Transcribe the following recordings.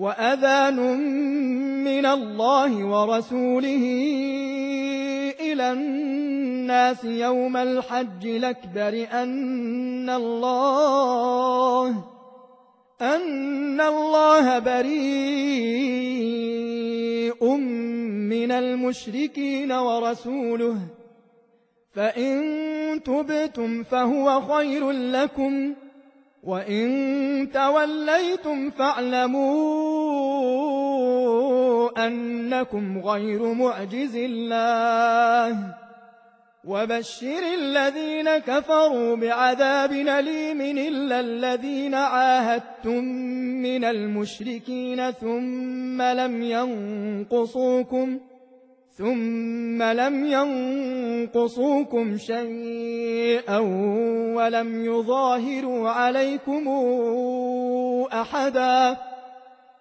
وأذان من الله ورسوله إلى الناس يوم الحج الأكبر أن الله أن الله بريء من المشركين ورسوله فإن تبتم فهو خير لكم وإن توليتم فاعلموا أنكم غير معجز الله وبشر الذين كفروا بعذاب أليم إلا الذين عاهدتم من المشركين ثم لم ينقصوكم ثم لم ينقصوكم شيئا ولم يظاهروا عليكم أحدا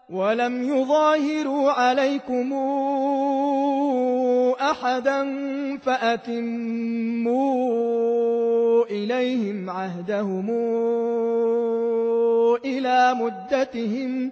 ولم يظاهروا عليكم أحدا فأتموا إليهم عهدهم إلى مدتهم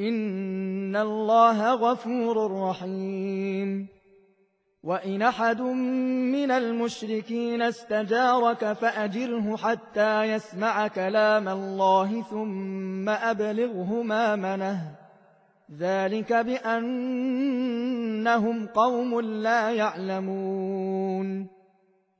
إن الله غفور رحيم. وإن أحد من المشركين استجارك فأجره حتى يسمع كلام الله ثم أبلغه ما منه. ذلك بأنهم قوم لا يعلمون.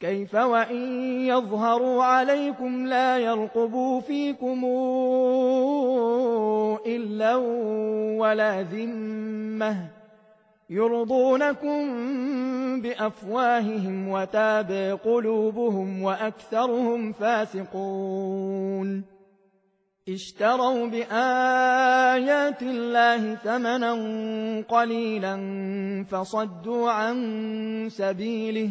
كيف وإن يظهروا عليكم لا يرقبوا فيكم إلا ولا ذمة يرضونكم بأفواههم وتابع قلوبهم وأكثرهم فاسقون اشتروا بآيات الله ثمنا قليلا فصدوا عن سبيله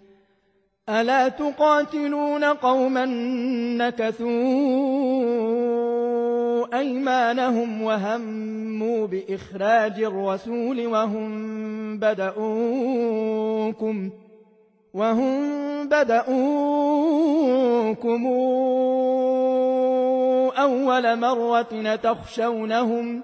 ألا تقاتلون قوما نكثوا أيمانهم وهموا بإخراج الرسول وهم بدؤوكم وهم بدؤوكم أول مرة تخشونهم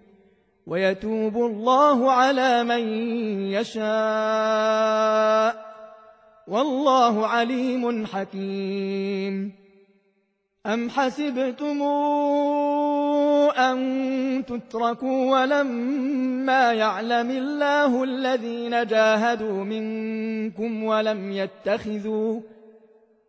ويتوب الله على من يشاء. والله عليم حكيم. أم حسبتم أن تتركوا ولما يعلم الله الذين جاهدوا منكم ولم يتخذوا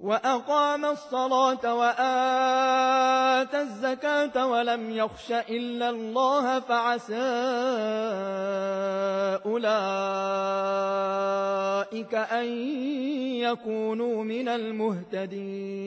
وأقام الصلاة وآتى الزكاة ولم يخش إلا الله فعسى أولئك أن يكونوا من المهتدين.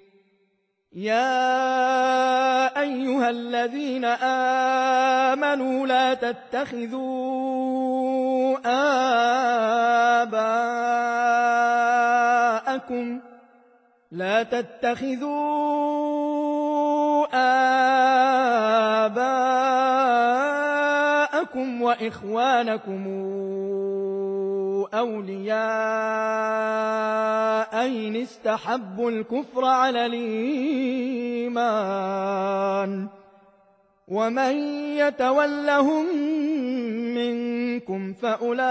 يا أيها الذين آمنوا لا تتخذوا آباءكم لا تتخذوا آباءكم وإخوانكم أولياء إن استحبوا الكفر على الإيمان ومن يتولهم منكم فأولئك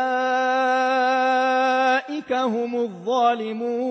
هم الظالمون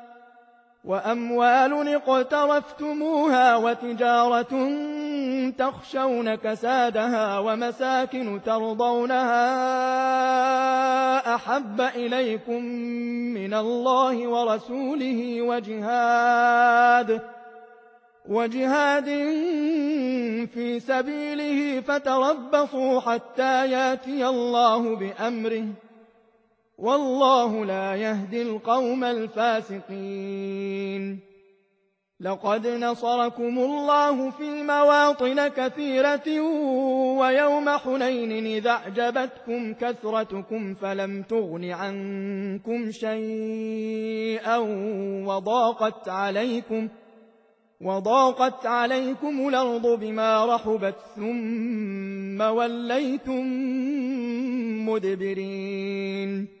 وأموال اقترفتموها وتجارة تخشون كسادها ومساكن ترضونها أحب إليكم من الله ورسوله وجهاد وجهاد في سبيله فتربصوا حتى ياتي الله بأمره والله لا يهدي القوم الفاسقين. لقد نصركم الله في مواطن كثيرة ويوم حنين إذا أعجبتكم كثرتكم فلم تغن عنكم شيئا وضاقت عليكم وضاقت عليكم الأرض بما رحبت ثم وليتم مدبرين.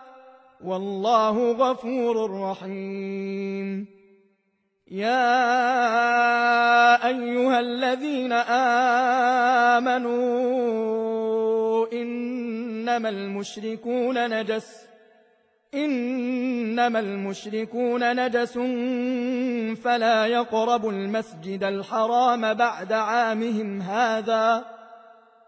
والله غفور رحيم. يا أيها الذين آمنوا إنما المشركون نجس إنما المشركون نجس فلا يقربوا المسجد الحرام بعد عامهم هذا.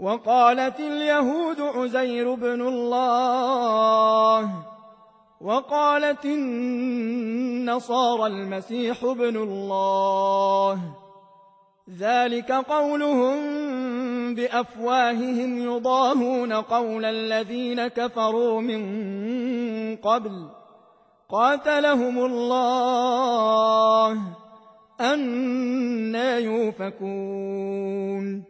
وقالت اليهود عزير بن الله وقالت النصارى المسيح بن الله. ذلك قولهم بأفواههم يضاهون قول الذين كفروا من قبل. قاتلهم الله. أنا يوفكون.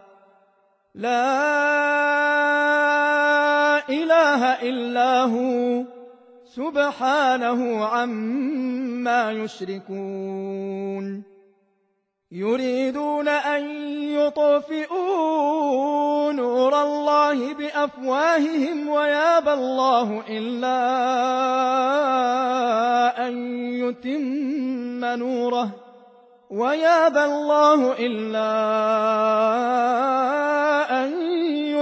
لا إله إلا هو سبحانه عما يشركون. يريدون أن يطفئوا نور الله بأفواههم ويابى الله إلا أن يتم نوره ويابى الله إلا أن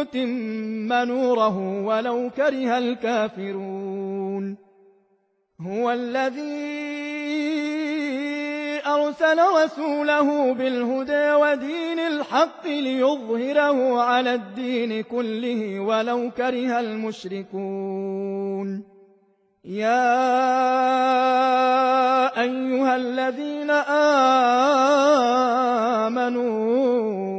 يتم نوره ولو كره الكافرون. هو الذي أرسل رسوله بالهدى ودين الحق ليظهره على الدين كله ولو كره المشركون. يا أيها الذين آمنوا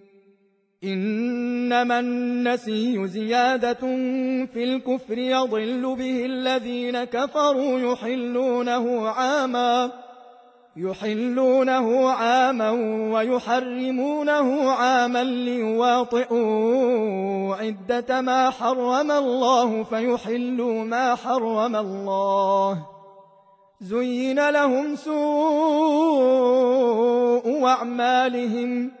إنما النسي زيادة في الكفر يضل به الذين كفروا يحلونه عاما يحلونه عاما ويحرمونه عاما ليواطئوا عدة ما حرم الله فيحلوا ما حرم الله. زين لهم سوء أعمالهم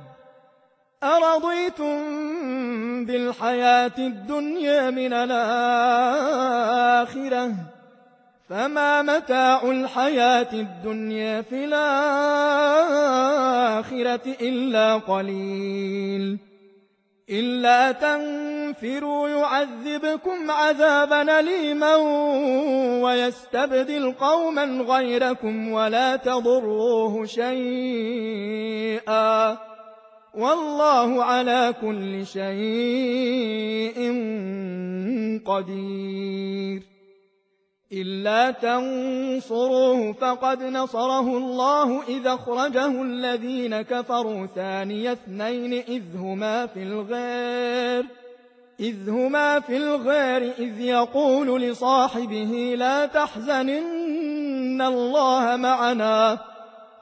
أرضيتم بالحياة الدنيا من الآخرة؟ فما متاع الحياة الدنيا في الآخرة إلا قليل. إلا تنفروا يعذبكم عذابا أليما ويستبدل قوما غيركم ولا تضروه شيئا. والله على كل شيء قدير. إلا تنصروه فقد نصره الله إذا أخرجه الذين كفروا ثاني اثنين إذ هما في الغير إذ هما في الغير إذ يقول لصاحبه لا تحزن إن الله معنا.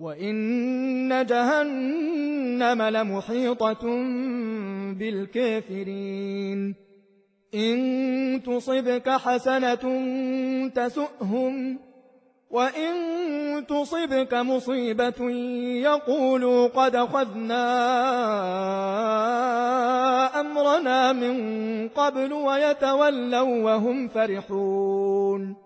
وإن جهنم لمحيطة بالكافرين إن تصبك حسنة تسؤهم وإن تصبك مصيبة يقولوا قد خذنا أمرنا من قبل ويتولوا وهم فرحون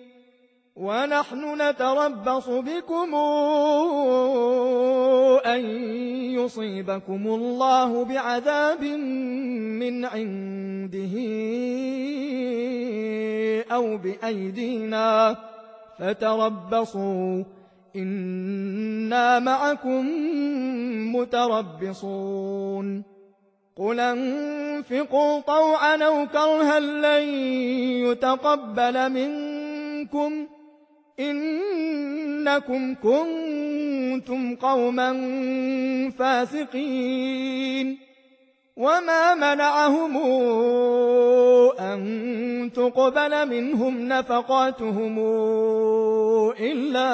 ونحن نتربص بكم أن يصيبكم الله بعذاب من عنده أو بأيدينا فتربصوا. إنا معكم متربصون. قل أنفقوا طوعا أو كرها لن يتقبل منكم. إنكم كنتم قوما فاسقين وما منعهم أن تقبل منهم نفقاتهم إلا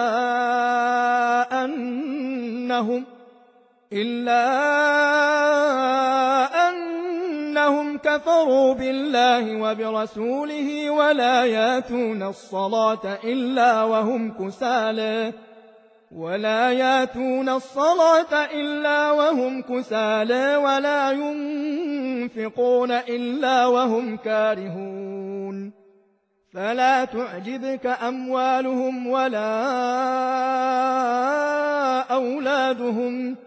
أنهم إلا أنهم كفروا بالله وبرسوله ولا ياتون الصلاة إلا وهم كسالى. ولا ياتون الصلاة إلا وهم كسالى ولا ينفقون إلا وهم كارهون. فلا تعجبك أموالهم ولا أولادهم.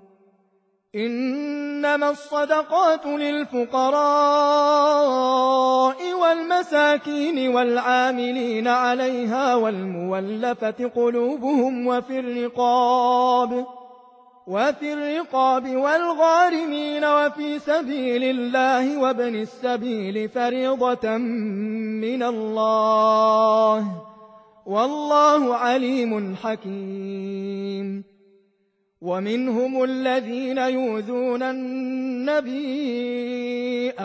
إنما الصدقات للفقراء والمساكين والعاملين عليها والمولفة قلوبهم وفي الرقاب وفي الرقاب والغارمين وفي سبيل الله وابن السبيل فريضة من الله. والله عليم حكيم. ومنهم الذين يؤذون النبي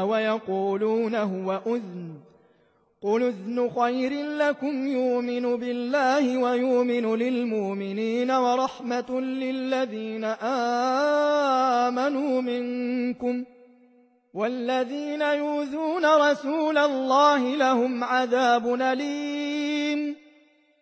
ويقولون هو أذن. قل أذن خير لكم يؤمن بالله ويؤمن للمؤمنين ورحمة للذين آمنوا منكم. والذين يوذون رسول الله لهم عذاب أليم.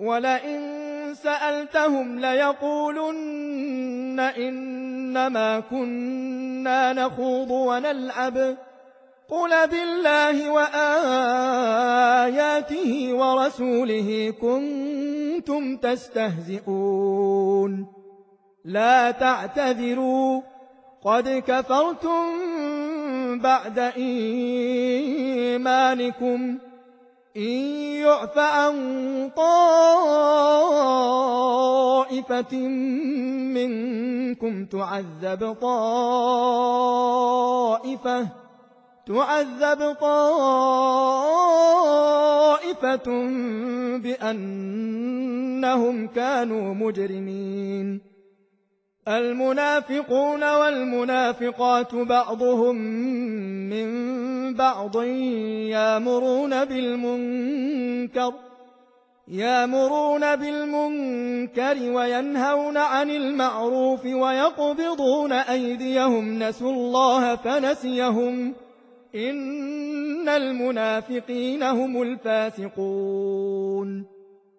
ولئن سألتهم ليقولن إنما كنا نخوض ونلعب. قل بالله وآياته ورسوله كنتم تستهزئون. لا تعتذروا قد كفرتم بعد إيمانكم. إن يعف عن طائفة منكم تعذب طائفة تعذب طائفة بأنهم كانوا مجرمين. المنافقون والمنافقات بعضهم من بعض يامرون بالمنكر يامرون بالمنكر وينهون عن المعروف ويقبضون أيديهم. نسوا الله فنسيهم. إن المنافقين هم الفاسقون.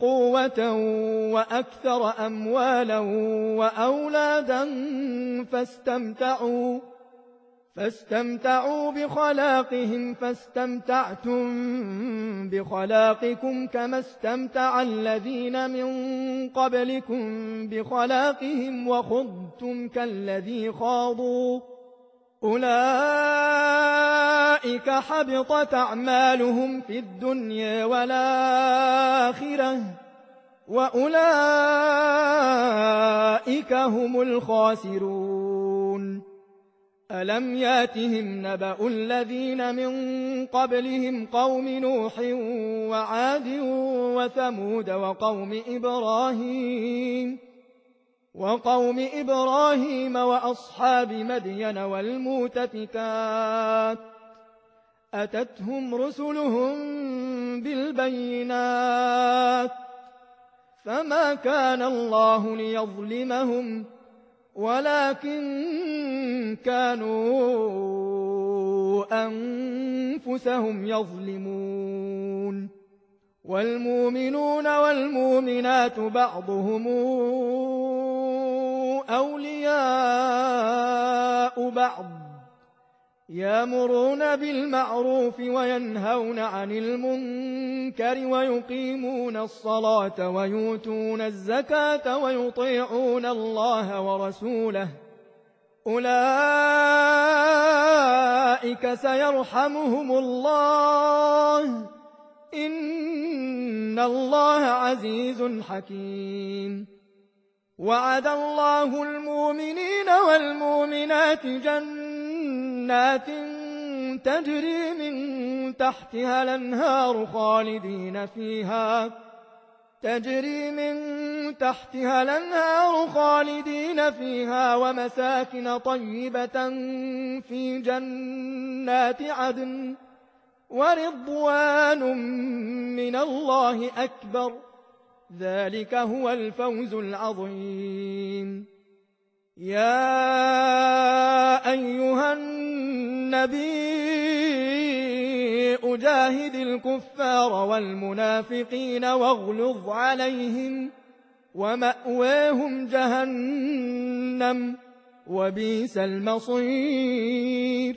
قوة وأكثر أموالا وأولادا فاستمتعوا فاستمتعوا بخلاقهم فاستمتعتم بخلاقكم كما استمتع الذين من قبلكم بخلاقهم وخضتم كالذي خاضوا. أولئك حبطت أعمالهم في الدنيا والآخرة وأولئك هم الخاسرون. ألم يأتهم نبأ الذين من قبلهم قوم نوح وعاد وثمود وقوم إبراهيم وقوم إبراهيم وأصحاب مدين والمؤتفكات أتتهم رسلهم بالبينات فما كان الله ليظلمهم ولكن كانوا أنفسهم يظلمون والمؤمنون والمؤمنات بعضهم أولياء بعض يامرون بالمعروف وينهون عن المنكر ويقيمون الصلاة ويؤتون الزكاة ويطيعون الله ورسوله أولئك سيرحمهم الله إن الله عزيز حكيم. وعد الله المؤمنين والمؤمنات جنات تجري من تحتها الأنهار خالدين فيها. تجري من تحتها الأنهار خالدين فيها ومساكن طيبة في جنات عدن. ورضوان من الله أكبر. ذلك هو الفوز العظيم. يا أيها النبي أجاهد الكفار والمنافقين واغلظ عليهم ومأواهم جهنم وبيس المصير.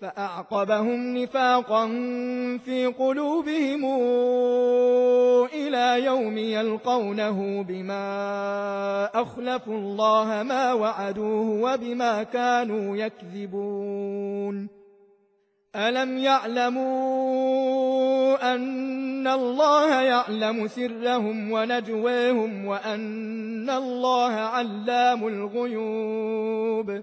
فأعقبهم نفاقا في قلوبهم إلى يوم يلقونه بما أخلفوا الله ما وعدوه وبما كانوا يكذبون. ألم يعلموا أن الله يعلم سرهم ونجواهم وأن الله علام الغيوب؟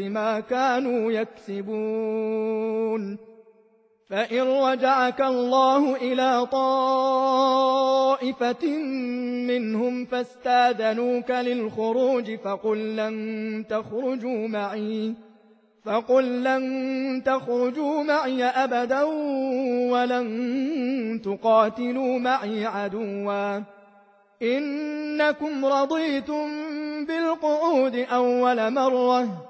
بما كانوا يكسبون. فإن رجعك الله إلى طائفة منهم فاستاذنوك للخروج فقل لن تخرجوا معي فقل لن تخرجوا معي أبدا ولن تقاتلوا معي عدوا. إنكم رضيتم بالقعود أول مرة.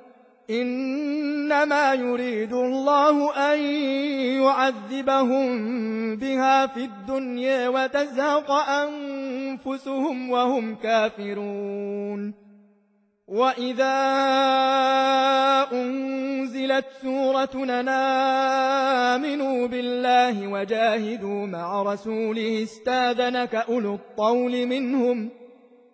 إنما يريد الله أن يعذبهم بها في الدنيا وتزهق أنفسهم وهم كافرون. وإذا أنزلت سورة نامنوا بالله وجاهدوا مع رسوله استاذنك أولو الطول منهم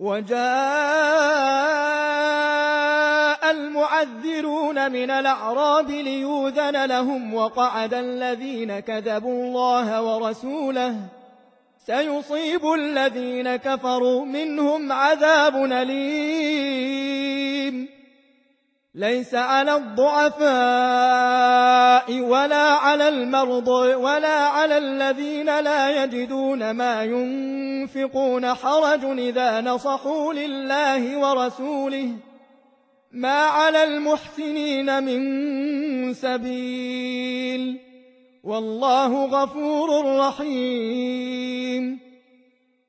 وجاء المعذرون من الأعراب ليوذن لهم وقعد الذين كذبوا الله ورسوله. سيصيب الذين كفروا منهم عذاب أليم. ليس على الضعفاء ولا على المرضى ولا على الذين لا يجدون ما ينفقون حرج إذا نصحوا لله ورسوله. ما على المحسنين من سبيل. والله غفور رحيم.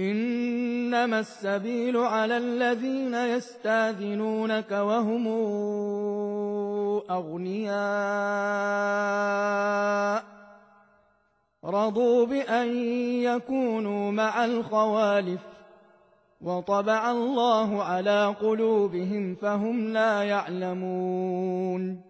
إنما السبيل على الذين يستاذنونك وهم أغنياء. رضوا بأن يكونوا مع الخوالف وطبع الله على قلوبهم فهم لا يعلمون.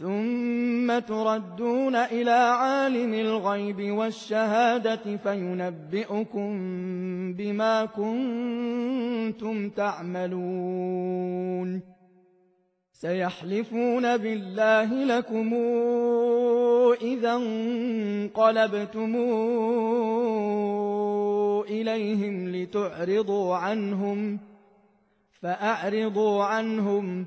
ثم تردون إلى عالم الغيب والشهادة فينبئكم بما كنتم تعملون. سيحلفون بالله لكم إذا انقلبتم إليهم لتعرضوا عنهم فأعرضوا عنهم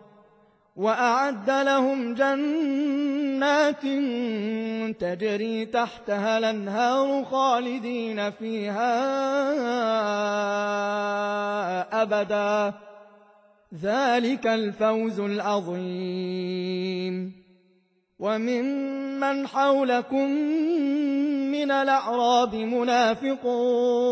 وأعد لهم جنات تجري تحتها الأنهار خالدين فيها أبدا. ذلك الفوز العظيم. وممن حولكم من الأعراب منافقون.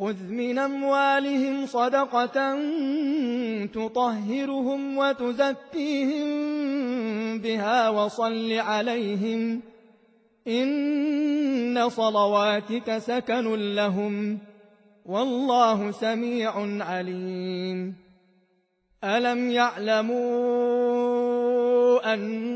خذ من أموالهم صدقة تطهرهم وتزكيهم بها وصل عليهم إن صلواتك سكن لهم والله سميع عليم. ألم يعلموا أن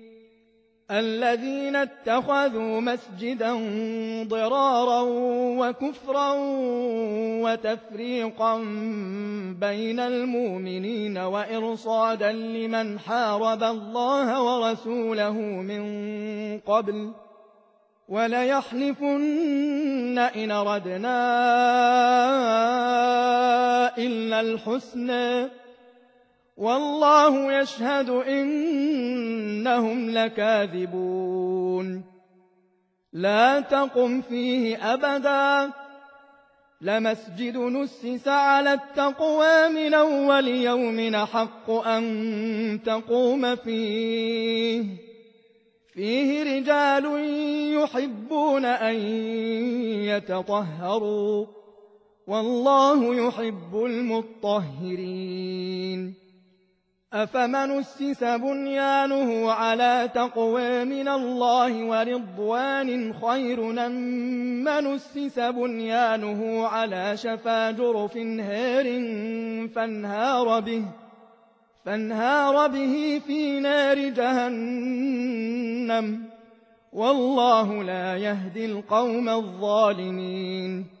الذين اتخذوا مسجدا ضرارا وكفرا وتفريقا بين المؤمنين وإرصادا لمن حارب الله ورسوله من قبل وليحلفن إن ردنا إلا الحسنى والله يشهد إنهم لكاذبون. لا تقم فيه أبدا. لمسجد نسس على التقوى من أول يوم حق أن تقوم فيه. فيه رجال يحبون أن يتطهروا. والله يحب المطهرين. أفمن أسس بنيانه على تقوى من الله ورضوان خير من أسس بنيانه على شفا جرف هار فانهار به فانهار به في نار جهنم. والله لا يهدي القوم الظالمين.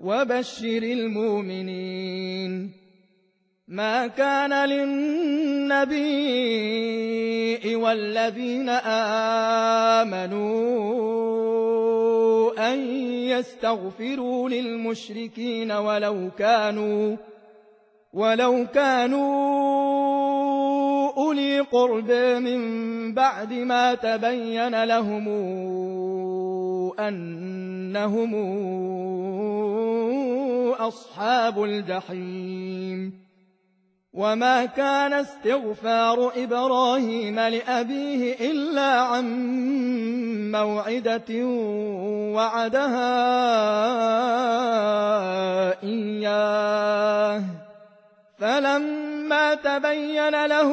وبشر المؤمنين. ما كان للنبي والذين آمنوا أن يستغفروا للمشركين ولو كانوا ولو كانوا أولي قرب من بعد ما تبين لهم أنهم أصحاب الجحيم. وما كان استغفار إبراهيم لأبيه إلا عن موعدة وعدها إياه. فلما تبين له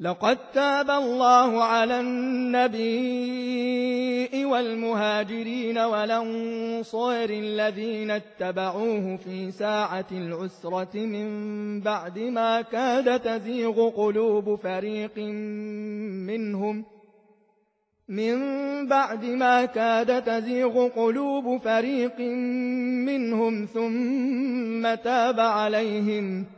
لقد تاب الله على النبي والمهاجرين والأنصار الذين اتبعوه في ساعة العسرة من بعد ما كاد تزيغ قلوب فريق منهم. من بعد ما كاد تزيغ قلوب فريق منهم ثم تاب عليهم ۖ.